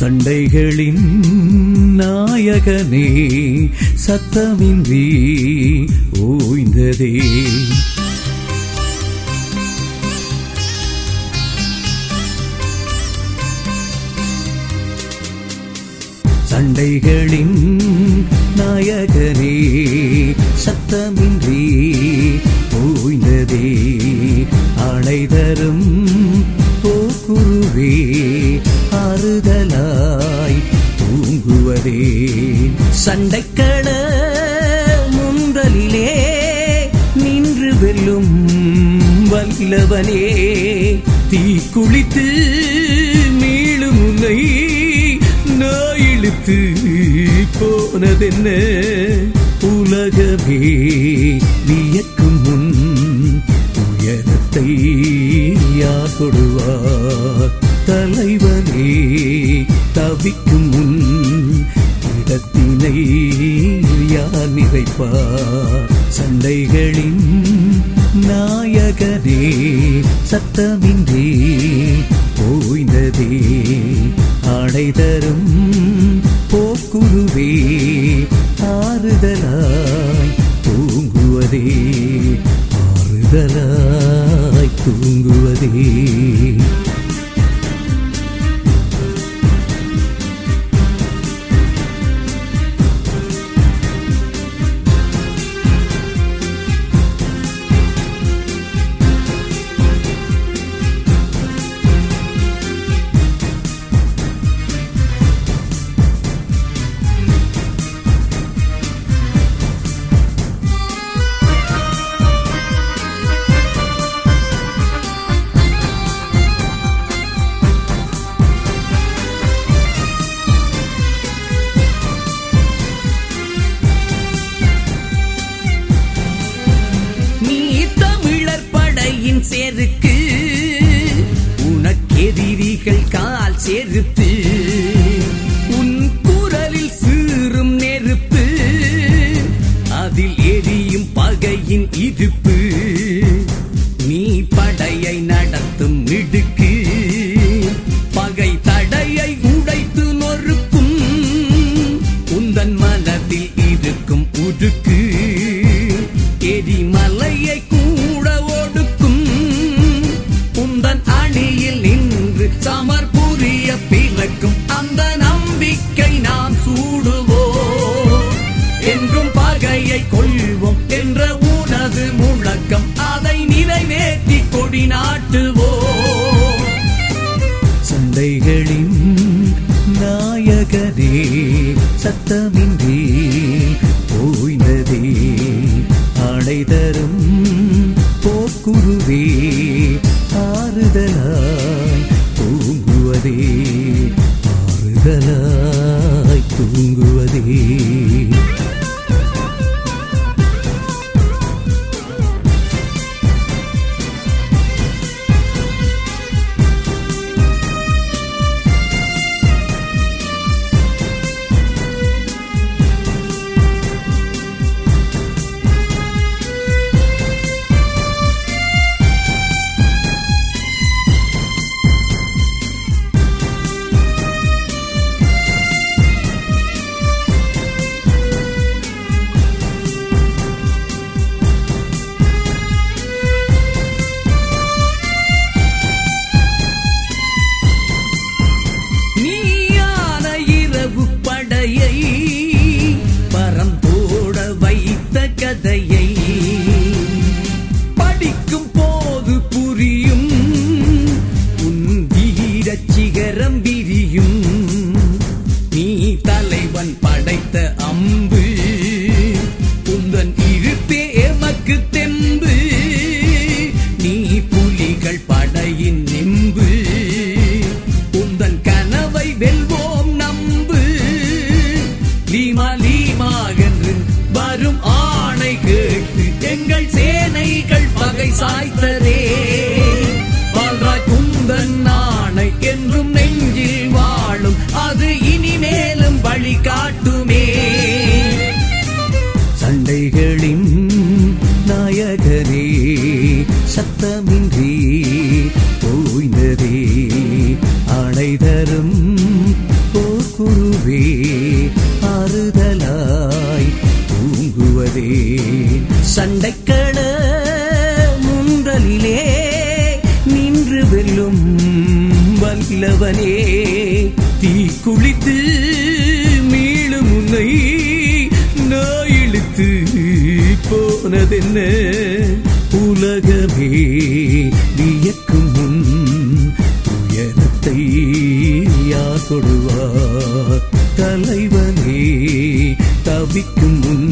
சண்டைகளின் நாயகனே சத்தமின்றி ஓய்ந்ததே. சண்டைகளின் நாயகனே சத்தமின்றி ஓய்ந்ததே. அணை தூங்குவதே சண்டைக்கண முந்தலிலே நின்று வெல்லும் வல்லவனே. தீ குளித்து மீளும் உன்னை நான் இழுத்து போனதென்ன? உலகமே வியக்கும் முன் உயரத்தை யார் தொடுவார் தலைவனே. தவிக்கும் முன் இடத்தினை யார் நிறைப்பார்? சண்டைகளின் நாயகனே சத்தமின்றி ஓய்ந்ததே. ஆடை தரும் போக்குருவே ஆறுதலாய் தூங்குவதே. ஆறுதலாய் தூங்குவதே. சேர்த்து உன் குரலில் சீறும் நெருப்பு அதில் எரியும் பகையின் இருப்பு நீ படையை நடத்தும் மிடுக்கு சத்தமின்றி ஓய்ந்ததே ஆடை தரும் போக்குருவே ஆறுதலாய் தூங்குவதே ஆறுதலாய் தூங்குவதே. மாறும் ஆணை கேட்டு எங்கள் சேனைகள் பகை சாய்த்ததே. பால்ராய் குந்தன் ஆணை என்றும் நெஞ்சில் வாழும் அது இனிமேலும் வழிகாட்டுமே சண்டைகளின் நாயகரே சத்தமின்றி ஓய்ந்ததே. அணை தரும் ஆறுதலா சண்டைக்கள முன்றலிலே நின்று வெல்லும் வல்லவனே. தீ குளித்து மீளும் உன்னை நான் இழுத்து போனதென்ன? உலகமே வியக்கும் முன் துயரத்தை யார் தொடுவார்? தலைவனே தவிக்கும் முன்